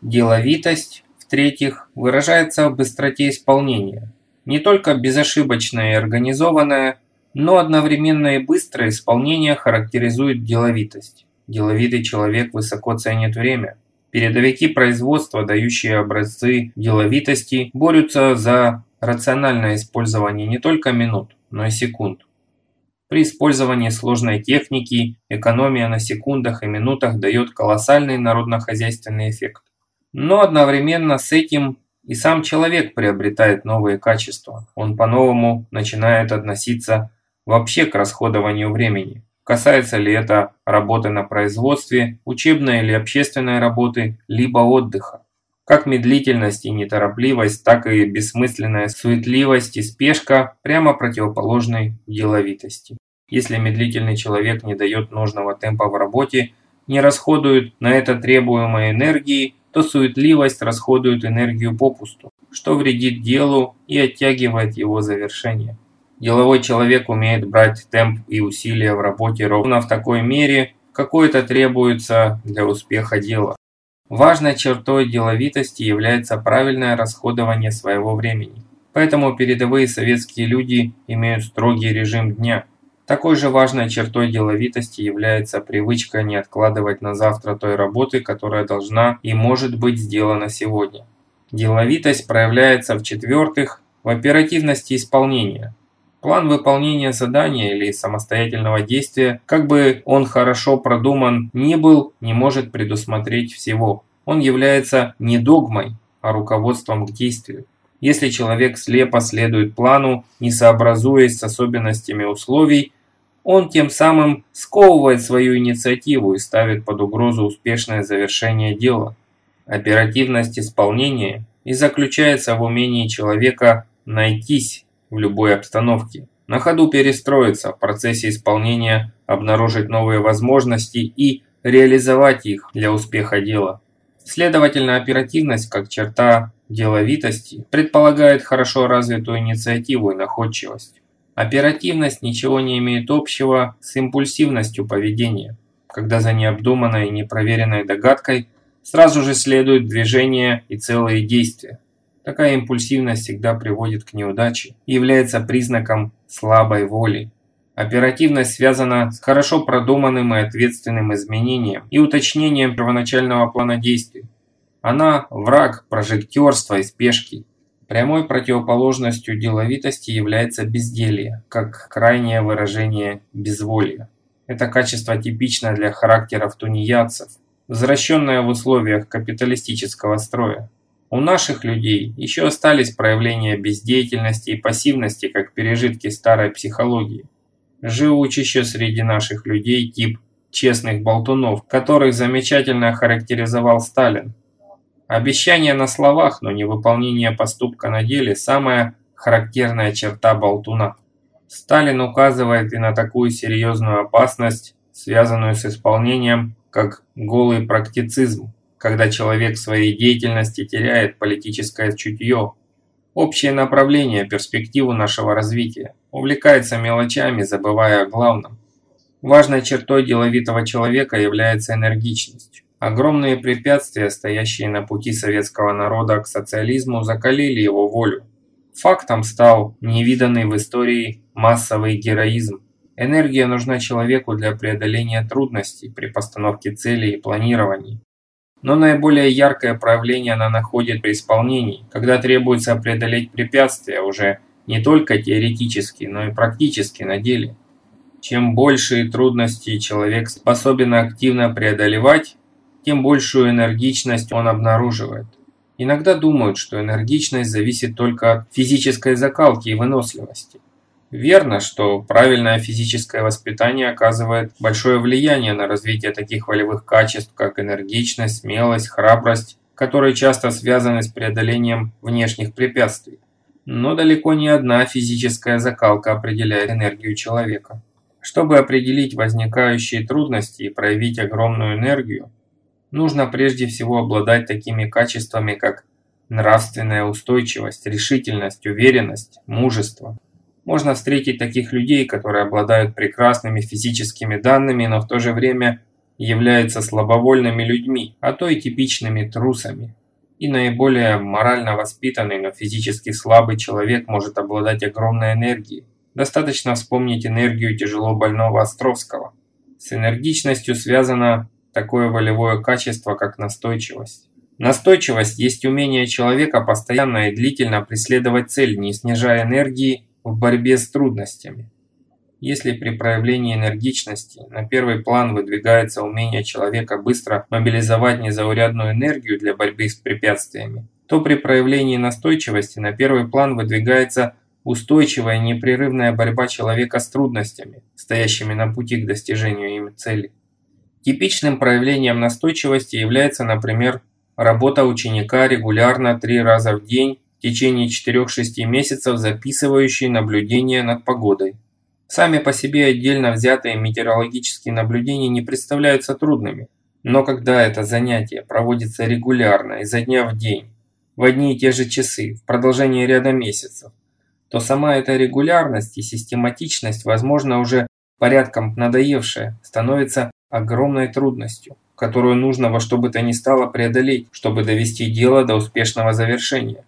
Деловитость, в-третьих, выражается в быстроте исполнения. Не только безошибочное и организованное, но одновременно и быстрое исполнение характеризует деловитость. Деловитый человек высоко ценит время. Передовики производства, дающие образцы деловитости, борются за рациональное использование не только минут, но и секунд. При использовании сложной техники экономия на секундах и минутах дает колоссальный народно-хозяйственный эффект. Но одновременно с этим и сам человек приобретает новые качества. Он по-новому начинает относиться вообще к расходованию времени. Касается ли это работы на производстве, учебной или общественной работы, либо отдыха. Как медлительность и неторопливость, так и бессмысленная суетливость и спешка прямо противоположны деловитости. Если медлительный человек не дает нужного темпа в работе, не расходует на это требуемой энергии, то суетливость расходует энергию попусту, что вредит делу и оттягивает его завершение. Деловой человек умеет брать темп и усилия в работе ровно в такой мере, какой это требуется для успеха дела. Важной чертой деловитости является правильное расходование своего времени. Поэтому передовые советские люди имеют строгий режим дня. Такой же важной чертой деловитости является привычка не откладывать на завтра той работы, которая должна и может быть сделана сегодня. Деловитость проявляется в-четвертых, в оперативности исполнения. План выполнения задания или самостоятельного действия, как бы он хорошо продуман ни был, не может предусмотреть всего. Он является не догмой, а руководством к действию. Если человек слепо следует плану, не сообразуясь с особенностями условий, он тем самым сковывает свою инициативу и ставит под угрозу успешное завершение дела. Оперативность исполнения и заключается в умении человека найтись в любой обстановке. На ходу перестроиться, в процессе исполнения обнаружить новые возможности и реализовать их для успеха дела. Следовательно, оперативность, как черта деловитости, предполагает хорошо развитую инициативу и находчивость. Оперативность ничего не имеет общего с импульсивностью поведения, когда за необдуманной и непроверенной догадкой сразу же следует движение и целые действия. Такая импульсивность всегда приводит к неудаче и является признаком слабой воли. Оперативность связана с хорошо продуманным и ответственным изменением и уточнением первоначального плана действий. Она – враг прожектерства и спешки. Прямой противоположностью деловитости является безделье, как крайнее выражение безволия. Это качество типично для характеров тунеядцев, возвращенное в условиях капиталистического строя. У наших людей еще остались проявления бездеятельности и пассивности как пережитки старой психологии. Живуч еще среди наших людей тип честных болтунов, которых замечательно характеризовал Сталин. Обещание на словах, но не выполнение поступка на деле – самая характерная черта болтуна. Сталин указывает и на такую серьезную опасность, связанную с исполнением, как голый практицизм когда человек в своей деятельности теряет политическое чутье, общее направление, перспективу нашего развития, увлекается мелочами, забывая о главном. Важной чертой деловитого человека является энергичность. Огромные препятствия, стоящие на пути советского народа к социализму, закалили его волю. Фактом стал невиданный в истории массовый героизм. Энергия нужна человеку для преодоления трудностей при постановке целей и планировании. Но наиболее яркое проявление она находит при исполнении, когда требуется преодолеть препятствия уже не только теоретически, но и практически на деле. Чем большие трудности человек способен активно преодолевать, тем большую энергичность он обнаруживает. Иногда думают, что энергичность зависит только от физической закалки и выносливости. Верно, что правильное физическое воспитание оказывает большое влияние на развитие таких волевых качеств, как энергичность, смелость, храбрость, которые часто связаны с преодолением внешних препятствий. Но далеко не одна физическая закалка определяет энергию человека. Чтобы определить возникающие трудности и проявить огромную энергию, нужно прежде всего обладать такими качествами, как нравственная устойчивость, решительность, уверенность, мужество. Можно встретить таких людей, которые обладают прекрасными физическими данными, но в то же время являются слабовольными людьми, а то и типичными трусами. И наиболее морально воспитанный, но физически слабый человек может обладать огромной энергией. Достаточно вспомнить энергию тяжело больного Островского. С энергичностью связано такое волевое качество, как настойчивость. Настойчивость есть умение человека постоянно и длительно преследовать цель, не снижая энергии в борьбе с трудностями. Если при проявлении энергичности на первый план выдвигается умение человека быстро мобилизовать незаурядную энергию для борьбы с препятствиями, то при проявлении настойчивости на первый план выдвигается устойчивая непрерывная борьба человека с трудностями, стоящими на пути к достижению им цели. Типичным проявлением настойчивости является, например, работа ученика регулярно три раза в день в течение 4-6 месяцев записывающий наблюдения над погодой. Сами по себе отдельно взятые метеорологические наблюдения не представляются трудными, но когда это занятие проводится регулярно, изо дня в день, в одни и те же часы, в продолжении ряда месяцев, то сама эта регулярность и систематичность, возможно, уже порядком надоевшая, становится огромной трудностью, которую нужно во что бы то ни стало преодолеть, чтобы довести дело до успешного завершения.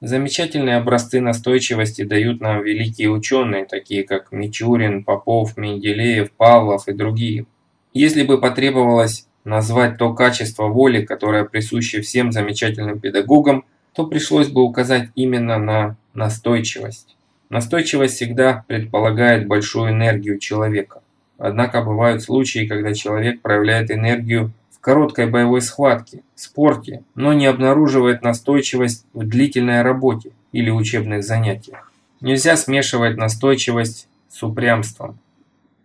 Замечательные образцы настойчивости дают нам великие ученые, такие как Мичурин, Попов, Менделеев, Павлов и другие. Если бы потребовалось назвать то качество воли, которое присуще всем замечательным педагогам, то пришлось бы указать именно на настойчивость. Настойчивость всегда предполагает большую энергию человека. Однако бывают случаи, когда человек проявляет энергию короткой боевой схватке, спорте, но не обнаруживает настойчивость в длительной работе или учебных занятиях. Нельзя смешивать настойчивость с упрямством,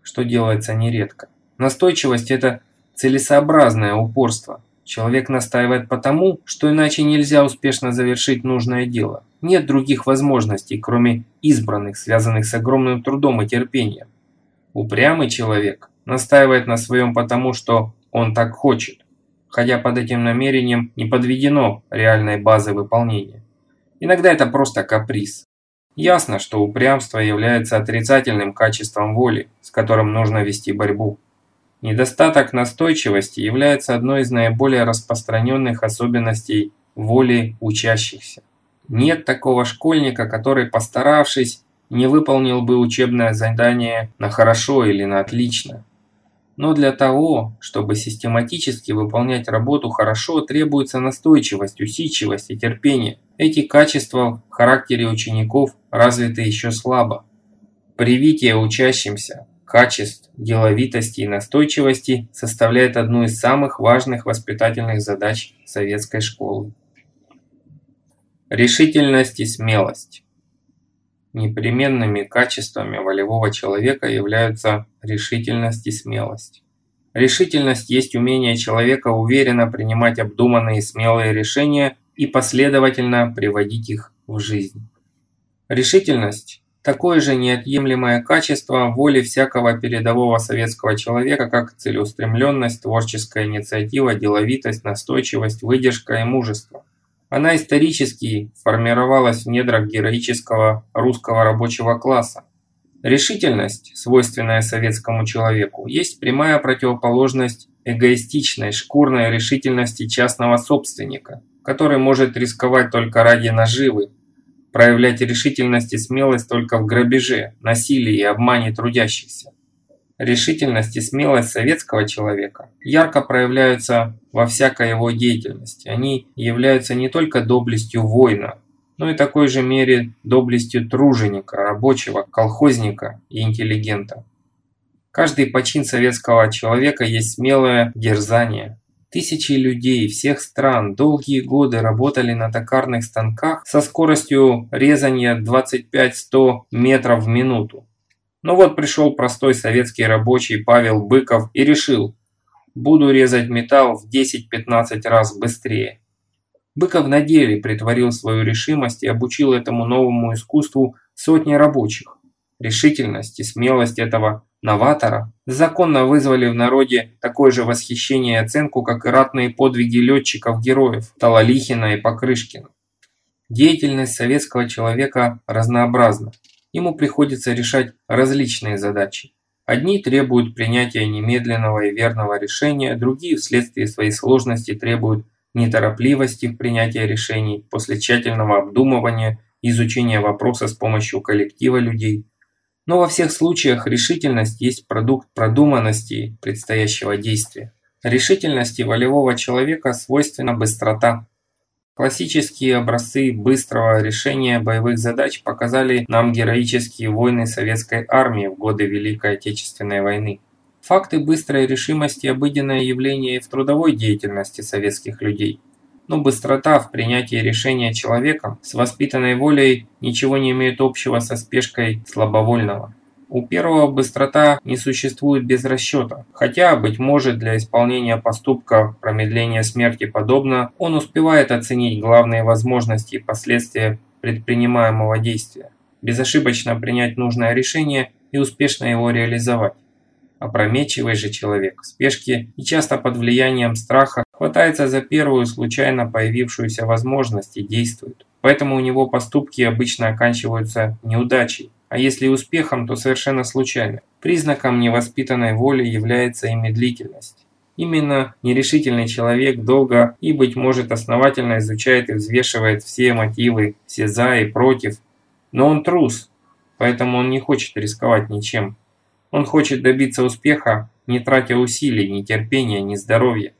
что делается нередко. Настойчивость – это целесообразное упорство. Человек настаивает потому, что иначе нельзя успешно завершить нужное дело. Нет других возможностей, кроме избранных, связанных с огромным трудом и терпением. Упрямый человек настаивает на своем потому, что он так хочет, хотя под этим намерением не подведено реальной базы выполнения. Иногда это просто каприз. Ясно, что упрямство является отрицательным качеством воли, с которым нужно вести борьбу. Недостаток настойчивости является одной из наиболее распространенных особенностей воли учащихся. Нет такого школьника, который, постаравшись, не выполнил бы учебное задание на хорошо или на отлично. Но для того, чтобы систематически выполнять работу хорошо, требуется настойчивость, усидчивость и терпение. Эти качества в характере учеников развиты еще слабо. Привитие учащимся качеств деловитости и настойчивости составляет одну из самых важных воспитательных задач советской школы. Решительность и смелость. Непременными качествами волевого человека являются решительность и смелость. Решительность есть умение человека уверенно принимать обдуманные и смелые решения и последовательно приводить их в жизнь. Решительность – такое же неотъемлемое качество воли всякого передового советского человека, как целеустремленность, творческая инициатива, деловитость, настойчивость, выдержка и мужество. Она исторически формировалась в недрах героического русского рабочего класса. Решительность, свойственная советскому человеку, есть прямая противоположность эгоистичной, шкурной решительности частного собственника, который может рисковать только ради наживы, проявлять решительность и смелость только в грабеже, насилии и обмане трудящихся. Решительность и смелость советского человека ярко проявляются во всякой его деятельности. Они являются не только доблестью воина, но и такой же мере доблестью труженика, рабочего, колхозника и интеллигента. Каждый почин советского человека есть смелое дерзание. Тысячи людей всех стран долгие годы работали на токарных станках со скоростью резания 25-100 метров в минуту. Но вот пришел простой советский рабочий Павел Быков и решил, буду резать металл в 10-15 раз быстрее. Быков на деле притворил свою решимость и обучил этому новому искусству сотни рабочих. Решительность и смелость этого новатора законно вызвали в народе такое же восхищение и оценку, как и ратные подвиги летчиков-героев Талалихина и Покрышкина. Деятельность советского человека разнообразна ему приходится решать различные задачи. Одни требуют принятия немедленного и верного решения, другие вследствие своей сложности требуют неторопливости в принятии решений после тщательного обдумывания и изучения вопроса с помощью коллектива людей. Но во всех случаях решительность есть продукт продуманности предстоящего действия. Решительности волевого человека свойственна быстрота. Классические образцы быстрого решения боевых задач показали нам героические войны советской армии в годы Великой Отечественной войны. Факты быстрой решимости – обыденное явление в трудовой деятельности советских людей. Но быстрота в принятии решения человеком с воспитанной волей ничего не имеет общего со спешкой слабовольного. У первого быстрота не существует без расчета, хотя, быть может, для исполнения поступка промедление смерти подобно, он успевает оценить главные возможности и последствия предпринимаемого действия, безошибочно принять нужное решение и успешно его реализовать. Опрометчивый же человек в спешке и часто под влиянием страха хватается за первую случайно появившуюся возможность и действует. Поэтому у него поступки обычно оканчиваются неудачей, а если успехом, то совершенно случайно. Признаком невоспитанной воли является и медлительность. Именно нерешительный человек долго и, быть может, основательно изучает и взвешивает все мотивы, все «за» и «против». Но он трус, поэтому он не хочет рисковать ничем. Он хочет добиться успеха, не тратя усилий, ни терпения, ни здоровья.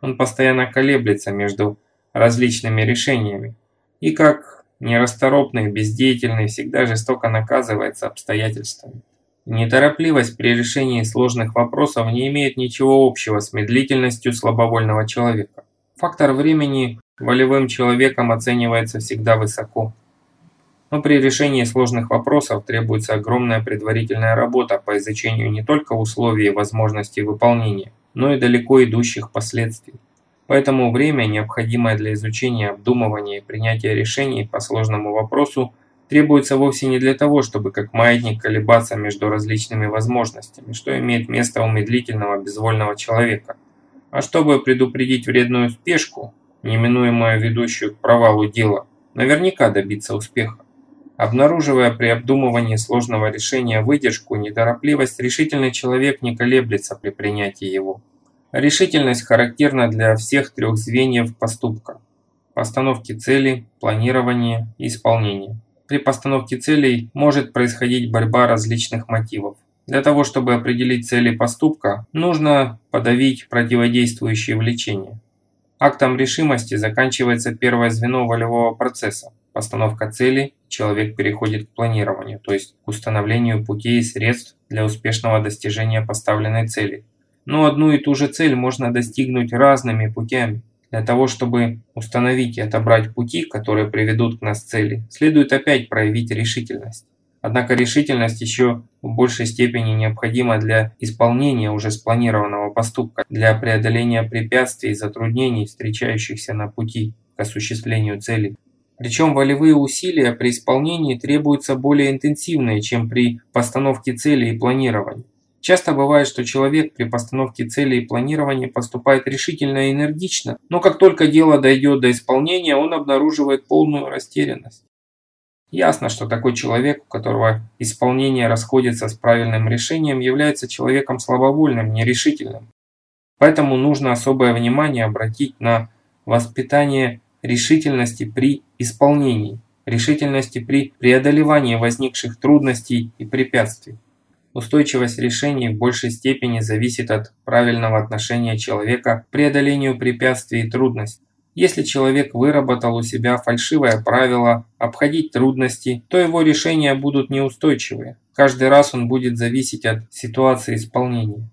Он постоянно колеблется между различными решениями. И как Нерасторопный, бездеятельный всегда жестоко наказывается обстоятельствами. Неторопливость при решении сложных вопросов не имеет ничего общего с медлительностью слабовольного человека. Фактор времени волевым человеком оценивается всегда высоко. Но при решении сложных вопросов требуется огромная предварительная работа по изучению не только условий и возможностей выполнения, но и далеко идущих последствий. Поэтому время, необходимое для изучения, обдумывания и принятия решений по сложному вопросу, требуется вовсе не для того, чтобы как маятник колебаться между различными возможностями, что имеет место у медлительного безвольного человека, а чтобы предупредить вредную спешку, неминуемую ведущую к провалу дела, наверняка добиться успеха. Обнаруживая при обдумывании сложного решения выдержку, неторопливость, решительный человек не колеблется при принятии его. Решительность характерна для всех трех звеньев поступка – постановки целей, планирования и исполнения. При постановке целей может происходить борьба различных мотивов. Для того, чтобы определить цели поступка, нужно подавить противодействующие влечения. Актом решимости заканчивается первое звено волевого процесса – постановка цели, человек переходит к планированию, то есть к установлению путей и средств для успешного достижения поставленной цели – но одну и ту же цель можно достигнуть разными путями. Для того, чтобы установить и отобрать пути, которые приведут к нас цели, следует опять проявить решительность. Однако решительность еще в большей степени необходима для исполнения уже спланированного поступка, для преодоления препятствий и затруднений, встречающихся на пути к осуществлению цели. Причем волевые усилия при исполнении требуются более интенсивные, чем при постановке цели и планировании. Часто бывает, что человек при постановке цели и планировании поступает решительно и энергично, но как только дело дойдет до исполнения, он обнаруживает полную растерянность. Ясно, что такой человек, у которого исполнение расходится с правильным решением, является человеком слабовольным, нерешительным. Поэтому нужно особое внимание обратить на воспитание решительности при исполнении, решительности при преодолевании возникших трудностей и препятствий. Устойчивость решений в большей степени зависит от правильного отношения человека к преодолению препятствий и трудностей. Если человек выработал у себя фальшивое правило обходить трудности, то его решения будут неустойчивые. Каждый раз он будет зависеть от ситуации исполнения.